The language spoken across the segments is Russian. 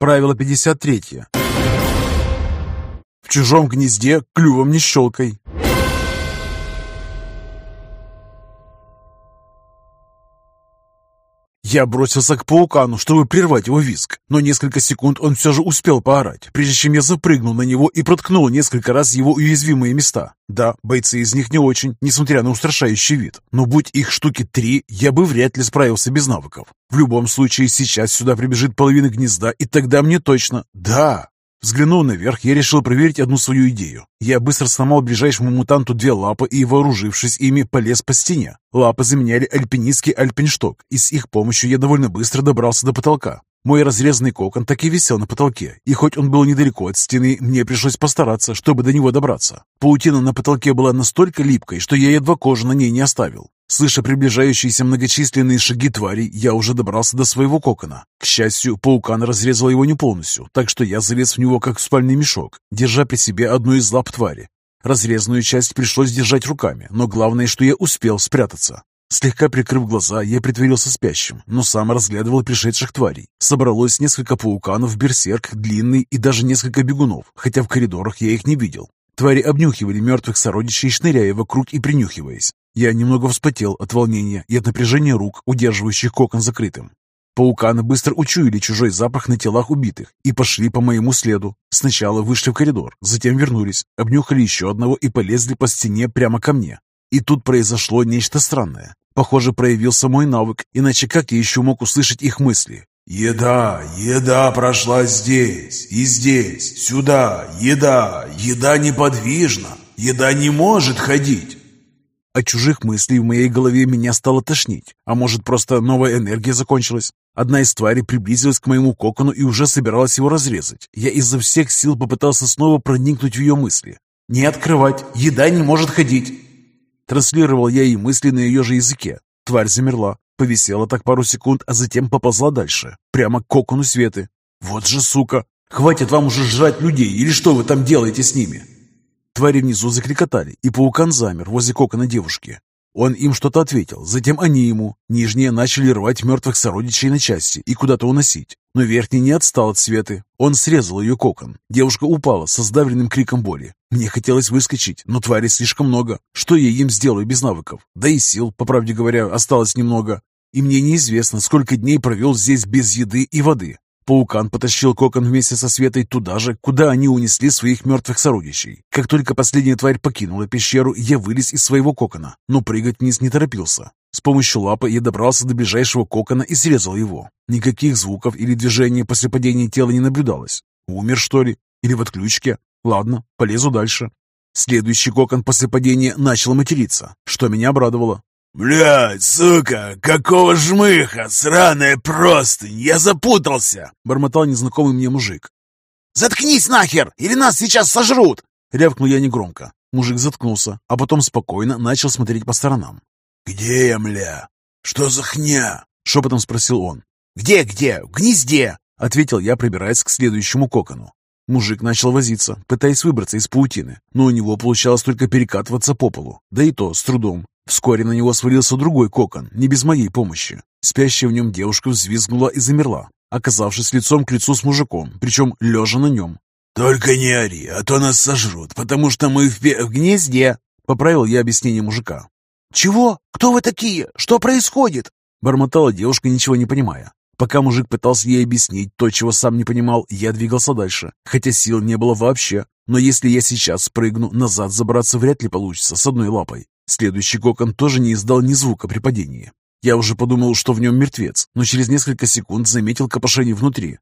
Правило 53. В чужом гнезде клювом не щелкай. Я бросился к паукану, чтобы прервать его визг, но несколько секунд он все же успел поорать, прежде чем я запрыгнул на него и проткнул несколько раз его уязвимые места. Да, бойцы из них не очень, несмотря на устрашающий вид, но будь их штуки три, я бы вряд ли справился без навыков. В любом случае, сейчас сюда прибежит половина гнезда, и тогда мне точно... Да, Взглянув наверх, я решил проверить одну свою идею. Я быстро сломал ближайшему мутанту две лапы и, вооружившись ими, полез по стене. Лапы заменяли альпинистский альпиншток, и с их помощью я довольно быстро добрался до потолка. Мой разрезанный кокон так и висел на потолке, и хоть он был недалеко от стены, мне пришлось постараться, чтобы до него добраться. Паутина на потолке была настолько липкой, что я едва кожу на ней не оставил. Слыша приближающиеся многочисленные шаги тварей, я уже добрался до своего кокона. К счастью, паукан разрезал его не полностью, так что я залез в него как в спальный мешок, держа при себе одну из лап твари. Разрезанную часть пришлось держать руками, но главное, что я успел спрятаться. Слегка прикрыв глаза, я притворился спящим, но сам разглядывал пришедших тварей. Собралось несколько пауканов, берсерк, длинный и даже несколько бегунов, хотя в коридорах я их не видел. Твари обнюхивали мертвых сородичей, шныряя вокруг и принюхиваясь. Я немного вспотел от волнения и от напряжения рук, удерживающих кокон закрытым. Пауканы быстро учуяли чужой запах на телах убитых и пошли по моему следу. Сначала вышли в коридор, затем вернулись, обнюхали еще одного и полезли по стене прямо ко мне. И тут произошло нечто странное. Похоже, проявился мой навык, иначе как я еще мог услышать их мысли? «Еда, еда прошла здесь и здесь, сюда, еда, еда неподвижна, еда не может ходить». От чужих мыслей в моей голове меня стало тошнить. А может, просто новая энергия закончилась? Одна из тварей приблизилась к моему кокону и уже собиралась его разрезать. Я изо всех сил попытался снова проникнуть в ее мысли. «Не открывать! Еда не может ходить!» Транслировал я ей мысли на ее же языке. Тварь замерла, повисела так пару секунд, а затем поползла дальше, прямо к кокону Светы. «Вот же сука! Хватит вам уже жрать людей, или что вы там делаете с ними?» Твари внизу закрикотали, и паукан замер возле кокона девушки. Он им что-то ответил, затем они ему. Нижние начали рвать мертвых сородичей на части и куда-то уносить. Но верхний не отстал от Светы. Он срезал ее кокон. Девушка упала со сдавленным криком боли. Мне хотелось выскочить, но тварей слишком много. Что я им сделаю без навыков? Да и сил, по правде говоря, осталось немного. И мне неизвестно, сколько дней провел здесь без еды и воды. Паукан потащил кокон вместе со Светой туда же, куда они унесли своих мертвых сородичей. Как только последняя тварь покинула пещеру, я вылез из своего кокона, но прыгать вниз не торопился. С помощью лапы я добрался до ближайшего кокона и срезал его. Никаких звуков или движений после падения тела не наблюдалось. Умер, что ли? Или в отключке? Ладно, полезу дальше. Следующий кокон после падения начал материться, что меня обрадовало. «Блядь, сука, какого жмыха, сраная простынь, я запутался!» Бормотал незнакомый мне мужик. «Заткнись нахер, или нас сейчас сожрут!» Рявкнул я негромко. Мужик заткнулся, а потом спокойно начал смотреть по сторонам. «Где я, мля? Что за хня?» Шепотом спросил он. «Где-где? В гнезде!» Ответил я, прибираясь к следующему кокону. Мужик начал возиться, пытаясь выбраться из паутины, но у него получалось только перекатываться по полу, да и то с трудом. Вскоре на него свалился другой кокон, не без моей помощи. Спящая в нем девушка взвизгнула и замерла, оказавшись лицом к лицу с мужиком, причем лежа на нем. «Только не ори, а то нас сожрут, потому что мы в, в гнезде», — поправил я объяснение мужика. «Чего? Кто вы такие? Что происходит?» Бормотала девушка, ничего не понимая. Пока мужик пытался ей объяснить то, чего сам не понимал, я двигался дальше, хотя сил не было вообще. Но если я сейчас спрыгну, назад забраться вряд ли получится с одной лапой. Следующий кокон тоже не издал ни звука при падении. Я уже подумал, что в нем мертвец, но через несколько секунд заметил копошение внутри.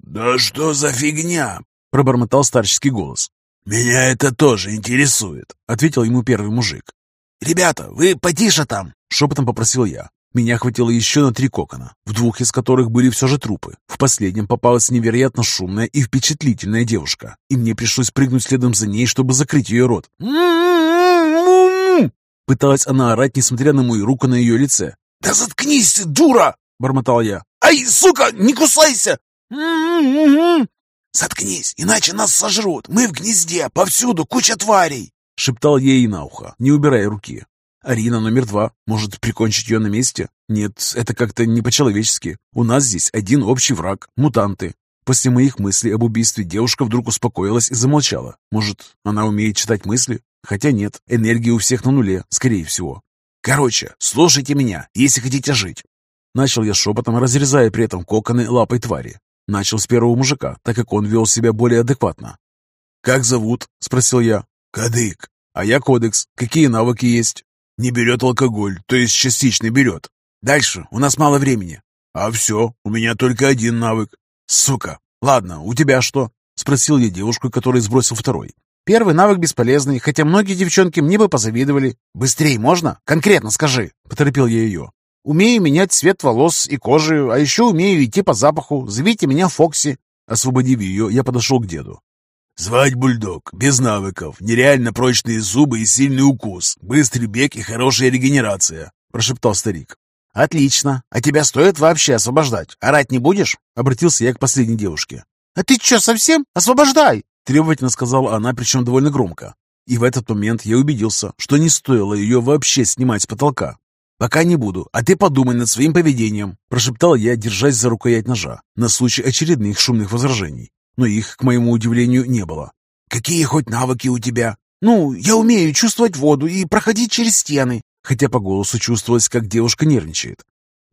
«Да что за фигня?» – пробормотал старческий голос. «Меня это тоже интересует», – ответил ему первый мужик. «Ребята, вы потише там!» – шепотом попросил я. Меня хватило еще на три кокона, в двух из которых были все же трупы. В последнем попалась невероятно шумная и впечатлительная девушка, и мне пришлось прыгнуть следом за ней, чтобы закрыть ее рот. Пыталась она орать, несмотря на мою руку на ее лице. «Да заткнись ты, дура!» — бормотал я. «Ай, сука, не кусайся!» «Заткнись, иначе нас сожрут. Мы в гнезде, повсюду куча тварей!» — шептал ей на ухо, не убирая руки. «Арина номер два. Может, прикончить ее на месте? Нет, это как-то не по-человечески. У нас здесь один общий враг — мутанты. После моих мыслей об убийстве девушка вдруг успокоилась и замолчала. Может, она умеет читать мысли? Хотя нет, энергия у всех на нуле, скорее всего. Короче, слушайте меня, если хотите жить. Начал я шепотом, разрезая при этом коконы лапой твари. Начал с первого мужика, так как он вел себя более адекватно. «Как зовут?» – спросил я. «Кадык. А я Кодекс. Какие навыки есть?» «Не берет алкоголь, то есть частично берет. Дальше, у нас мало времени». «А все, у меня только один навык». «Сука! Ладно, у тебя что?» – спросил я девушку, который сбросил второй. «Первый навык бесполезный, хотя многие девчонки мне бы позавидовали. Быстрее можно? Конкретно скажи!» – поторопил я ее. «Умею менять цвет волос и кожи, а еще умею идти по запаху. Зовите меня Фокси». Освободив ее, я подошел к деду. «Звать бульдог, без навыков, нереально прочные зубы и сильный укус, быстрый бег и хорошая регенерация», – прошептал старик. «Отлично. А тебя стоит вообще освобождать? Орать не будешь?» — обратился я к последней девушке. «А ты что, совсем? Освобождай!» — требовательно сказала она, причем довольно громко. И в этот момент я убедился, что не стоило ее вообще снимать с потолка. «Пока не буду, а ты подумай над своим поведением», — прошептал я, держась за рукоять ножа, на случай очередных шумных возражений. Но их, к моему удивлению, не было. «Какие хоть навыки у тебя?» «Ну, я умею чувствовать воду и проходить через стены хотя по голосу чувствовалось, как девушка нервничает.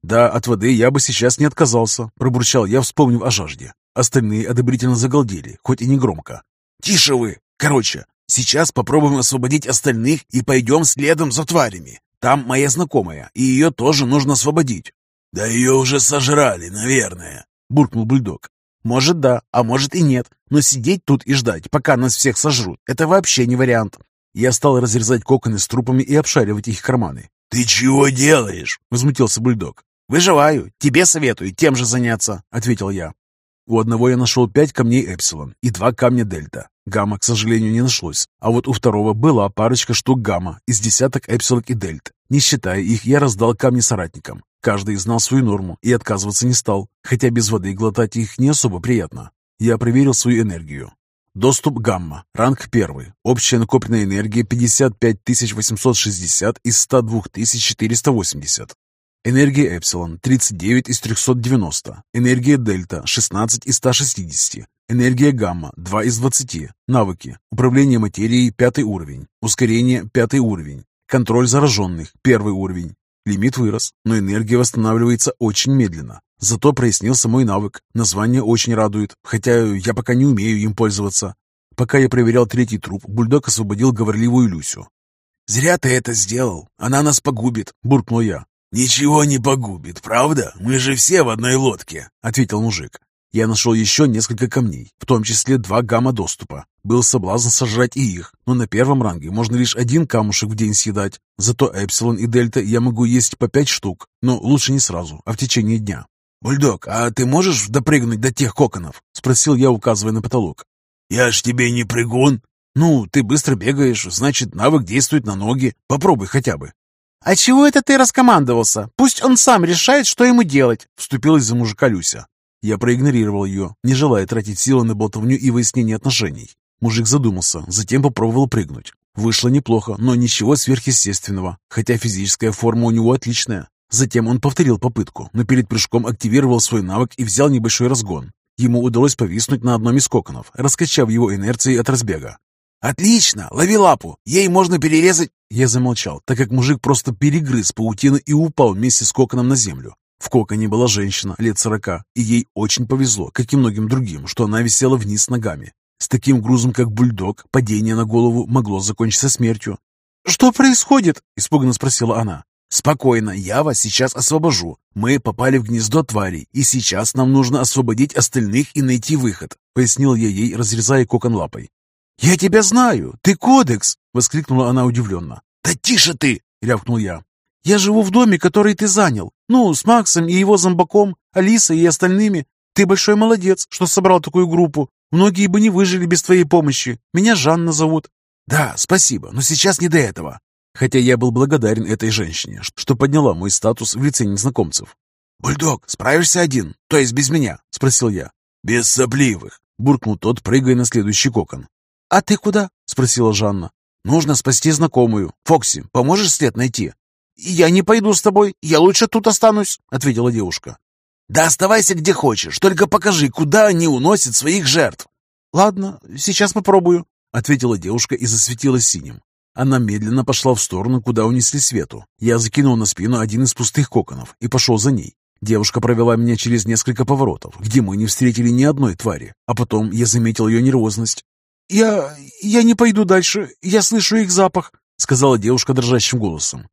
«Да, от воды я бы сейчас не отказался», — пробурчал я, вспомнив о жажде. Остальные одобрительно загалдели, хоть и не громко. «Тише вы! Короче, сейчас попробуем освободить остальных и пойдем следом за тварями. Там моя знакомая, и ее тоже нужно освободить». «Да ее уже сожрали, наверное», — буркнул бульдог. «Может, да, а может и нет. Но сидеть тут и ждать, пока нас всех сожрут, это вообще не вариант. Я стал разрезать коконы с трупами и обшаривать их карманы. «Ты чего делаешь?» — возмутился бульдог. «Выживаю. Тебе советую тем же заняться», — ответил я. У одного я нашел пять камней Эпсилон и два камня Дельта. Гамма, к сожалению, не нашлось. А вот у второго была парочка штук гамма из десяток Эпсилон и Дельт. Не считая их, я раздал камни соратникам. Каждый знал свою норму и отказываться не стал, хотя без воды глотать их не особо приятно. Я проверил свою энергию. Доступ гамма. Ранг 1. Общая накопленная энергия 55 860 из 102 480. Энергия Эпсилон 39 из 390. Энергия Дельта 16 из 160. Энергия Гамма 2 из 20. Навыки. Управление материей 5 уровень. Ускорение 5 уровень. Контроль зараженных 1 уровень. Лимит вырос, но энергия восстанавливается очень медленно. Зато прояснился мой навык. Название очень радует, хотя я пока не умею им пользоваться. Пока я проверял третий труп, бульдог освободил говорливую Люсю. «Зря ты это сделал. Она нас погубит», — буркнул я. «Ничего не погубит, правда? Мы же все в одной лодке», — ответил мужик. Я нашел еще несколько камней, в том числе два гамма-доступа. Был соблазн сожрать и их, но на первом ранге можно лишь один камушек в день съедать. Зато Эпсилон и Дельта я могу есть по пять штук, но лучше не сразу, а в течение дня. «Бульдог, а ты можешь допрыгнуть до тех коконов?» — спросил я, указывая на потолок. «Я ж тебе не прыгун». «Ну, ты быстро бегаешь, значит, навык действует на ноги. Попробуй хотя бы». «А чего это ты раскомандовался? Пусть он сам решает, что ему делать», — вступилась за мужика Люся. Я проигнорировал ее, не желая тратить силы на болтовню и выяснение отношений. Мужик задумался, затем попробовал прыгнуть. Вышло неплохо, но ничего сверхъестественного, хотя физическая форма у него отличная. Затем он повторил попытку, но перед прыжком активировал свой навык и взял небольшой разгон. Ему удалось повиснуть на одном из коконов, раскачав его инерцией от разбега. «Отлично! Лови лапу! Ей можно перерезать...» Я замолчал, так как мужик просто перегрыз паутину и упал вместе с коконом на землю. В коконе была женщина лет сорока, и ей очень повезло, как и многим другим, что она висела вниз ногами. С таким грузом, как бульдог, падение на голову могло закончиться смертью. «Что происходит?» – испуганно спросила она. «Спокойно, я вас сейчас освобожу. Мы попали в гнездо тварей, и сейчас нам нужно освободить остальных и найти выход», — пояснил я ей, разрезая кокон лапой. «Я тебя знаю! Ты Кодекс!» — воскликнула она удивленно. «Да тише ты!» — рявкнул я. «Я живу в доме, который ты занял. Ну, с Максом и его зомбаком, Алисой и остальными. Ты большой молодец, что собрал такую группу. Многие бы не выжили без твоей помощи. Меня Жанна зовут». «Да, спасибо, но сейчас не до этого. Хотя я был благодарен этой женщине, что подняла мой статус в лице незнакомцев. «Бульдог, справишься один, то есть без меня?» — спросил я. «Без сопливых», — буркнул тот, прыгая на следующий кокон. «А ты куда?» — спросила Жанна. «Нужно спасти знакомую. Фокси, поможешь след найти?» «Я не пойду с тобой, я лучше тут останусь», — ответила девушка. «Да оставайся где хочешь, только покажи, куда они уносят своих жертв!» «Ладно, сейчас попробую», — ответила девушка и засветилась синим. Она медленно пошла в сторону, куда унесли свету. Я закинул на спину один из пустых коконов и пошел за ней. Девушка провела меня через несколько поворотов, где мы не встретили ни одной твари, а потом я заметил ее нервозность. «Я... я не пойду дальше, я слышу их запах», — сказала девушка дрожащим голосом.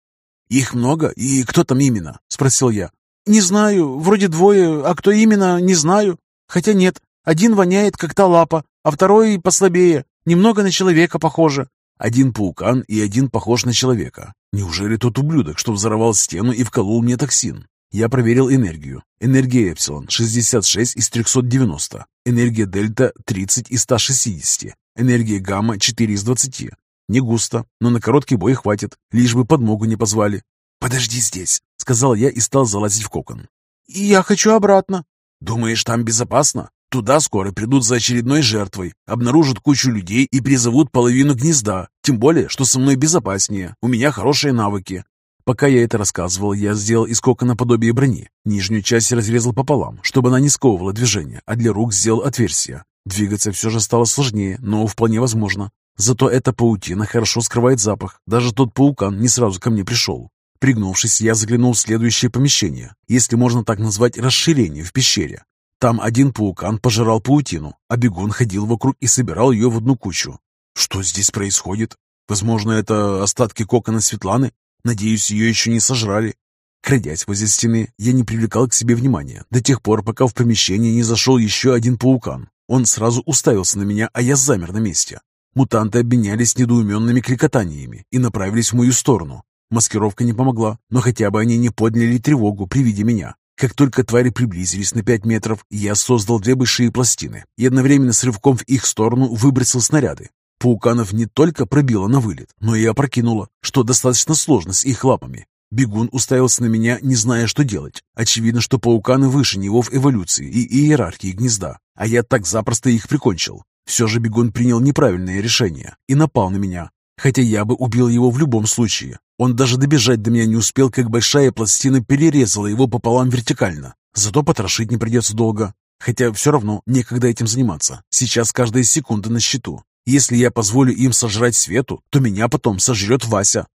«Их много? И кто там именно?» — спросил я. «Не знаю, вроде двое, а кто именно, не знаю. Хотя нет, один воняет, как та лапа, а второй послабее, немного на человека похоже. Один паукан и один похож на человека. Неужели тот ублюдок, что взорвал стену и вколол мне токсин? Я проверил энергию. Энергия Эпсилон 66 из 390. Энергия Дельта 30 из 160. Энергия Гамма 4 из 20. Не густо, но на короткий бой хватит, лишь бы подмогу не позвали. «Подожди здесь», — сказал я и стал залазить в кокон. «Я хочу обратно». «Думаешь, там безопасно? Туда скоро придут за очередной жертвой, обнаружат кучу людей и призовут половину гнезда. Тем более, что со мной безопаснее, у меня хорошие навыки. Пока я это рассказывал, я сделал из кокона подобие брони. Нижнюю часть разрезал пополам, чтобы она не сковывала движение, а для рук сделал отверстие. Двигаться все же стало сложнее, но вполне возможно. Зато эта паутина хорошо скрывает запах. Даже тот паукан не сразу ко мне пришел. Пригнувшись, я заглянул в следующее помещение, если можно так назвать расширение в пещере. Там один паукан пожирал паутину, а бегун ходил вокруг и собирал ее в одну кучу. Что здесь происходит? Возможно, это остатки кокона Светланы? Надеюсь, ее еще не сожрали. Крадясь возле стены, я не привлекал к себе внимания до тех пор, пока в помещение не зашел еще один паукан. Он сразу уставился на меня, а я замер на месте. Мутанты обменялись недоуменными крикотаниями и направились в мою сторону. Маскировка не помогла, но хотя бы они не подняли тревогу при виде меня. Как только твари приблизились на пять метров, я создал две большие пластины и одновременно с рывком в их сторону выбросил снаряды. Пауканов не только пробило на вылет, но и опрокинуло, что достаточно сложно с их лапами. Бегун уставился на меня, не зная, что делать. Очевидно, что пауканы выше него в эволюции и иерархии гнезда, а я так запросто их прикончил. Все же бегун принял неправильное решение и напал на меня, хотя я бы убил его в любом случае. Он даже добежать до меня не успел, как большая пластина перерезала его пополам вертикально. Зато потрошить не придется долго. Хотя все равно некогда этим заниматься. Сейчас каждая секунда на счету. Если я позволю им сожрать Свету, то меня потом сожрет Вася.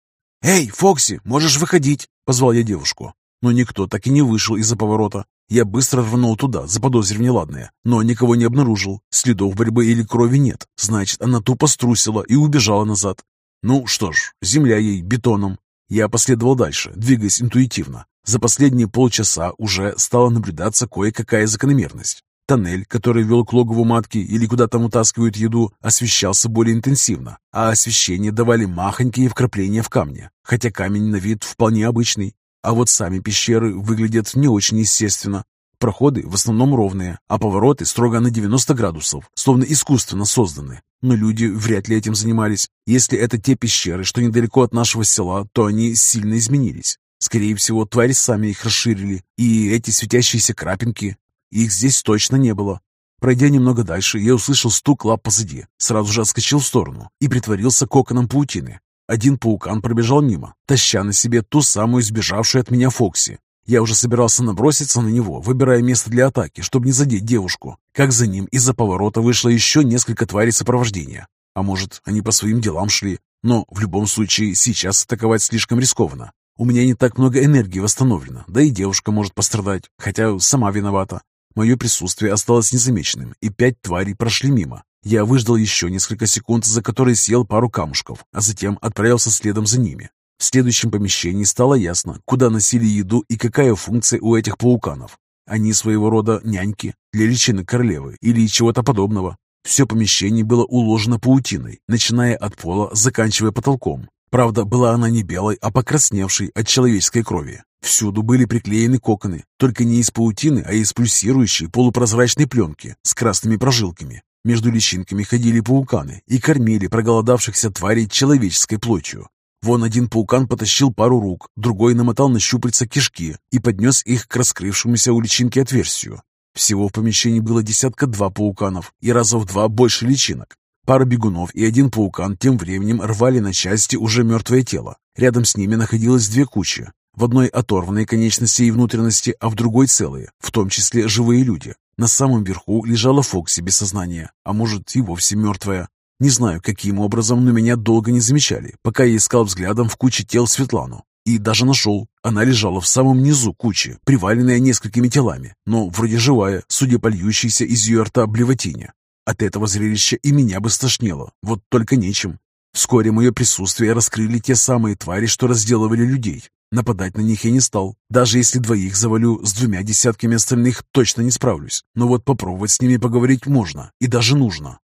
«Эй, Фокси, можешь выходить!» — позвал я девушку. Но никто так и не вышел из-за поворота. Я быстро рванул туда, заподозрив неладное, но никого не обнаружил. Следов борьбы или крови нет. Значит, она тупо струсила и убежала назад. Ну что ж, земля ей бетоном. Я последовал дальше, двигаясь интуитивно. За последние полчаса уже стала наблюдаться кое-какая закономерность. Тоннель, который вел к логову матки или куда там утаскивают еду, освещался более интенсивно, а освещение давали махонькие вкрапления в камне, хотя камень на вид вполне обычный. А вот сами пещеры выглядят не очень естественно. Проходы в основном ровные, а повороты строго на 90 градусов, словно искусственно созданы. Но люди вряд ли этим занимались. Если это те пещеры, что недалеко от нашего села, то они сильно изменились. Скорее всего, твари сами их расширили, и эти светящиеся крапинки их здесь точно не было. Пройдя немного дальше, я услышал стук лап позади, сразу же отскочил в сторону и притворился коконом паутины. Один паукан пробежал мимо, таща на себе ту самую сбежавшую от меня Фокси. Я уже собирался наброситься на него, выбирая место для атаки, чтобы не задеть девушку, как за ним из-за поворота вышло еще несколько тварей сопровождения. А может, они по своим делам шли, но в любом случае сейчас атаковать слишком рискованно. У меня не так много энергии восстановлено, да и девушка может пострадать, хотя сама виновата. Мое присутствие осталось незамеченным, и пять тварей прошли мимо. Я выждал еще несколько секунд, за которые съел пару камушков, а затем отправился следом за ними. В следующем помещении стало ясно, куда носили еду и какая функция у этих пауканов. Они своего рода няньки для личины королевы или чего-то подобного. Все помещение было уложено паутиной, начиная от пола, заканчивая потолком. Правда, была она не белой, а покрасневшей от человеческой крови. Всюду были приклеены коконы, только не из паутины, а из пульсирующей полупрозрачной пленки с красными прожилками. Между личинками ходили пауканы и кормили проголодавшихся тварей человеческой плотью. Вон один паукан потащил пару рук, другой намотал на щупальца кишки и поднес их к раскрывшемуся у личинки отверстию. Всего в помещении было десятка-два пауканов и раза в два больше личинок. Пара бегунов и один паукан тем временем рвали на части уже мертвое тело. Рядом с ними находилось две кучи. В одной оторванные конечности и внутренности, а в другой целые, в том числе живые люди. На самом верху лежала Фокси без сознания, а может и вовсе мертвая. Не знаю, каким образом, но меня долго не замечали, пока я искал взглядом в куче тел Светлану. И даже нашел. Она лежала в самом низу кучи, приваленная несколькими телами, но вроде живая, судя по льющейся из ее рта блевотине. От этого зрелища и меня бы стошнило, вот только нечем. Вскоре мое присутствие раскрыли те самые твари, что разделывали людей. Нападать на них я не стал. Даже если двоих завалю, с двумя десятками остальных точно не справлюсь. Но вот попробовать с ними поговорить можно и даже нужно.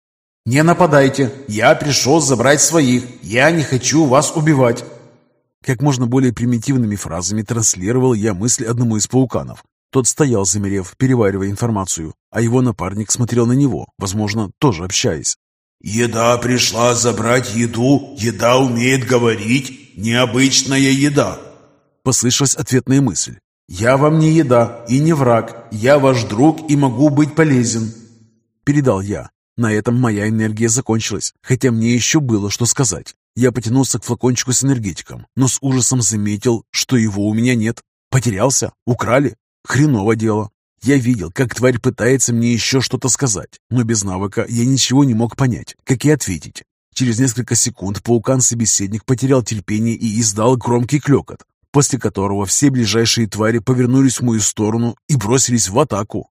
«Не нападайте! Я пришел забрать своих! Я не хочу вас убивать!» Как можно более примитивными фразами транслировал я мысли одному из пауканов. Тот стоял, замерев, переваривая информацию, а его напарник смотрел на него, возможно, тоже общаясь. «Еда пришла забрать еду, еда умеет говорить, необычная еда!» Послышалась ответная мысль. «Я вам не еда и не враг, я ваш друг и могу быть полезен!» Передал я. На этом моя энергия закончилась, хотя мне еще было что сказать. Я потянулся к флакончику с энергетиком, но с ужасом заметил, что его у меня нет. Потерялся? Украли? Хреново дело. Я видел, как тварь пытается мне еще что-то сказать, но без навыка я ничего не мог понять, как и ответить. Через несколько секунд паукан-собеседник потерял терпение и издал громкий клекот, после которого все ближайшие твари повернулись в мою сторону и бросились в атаку.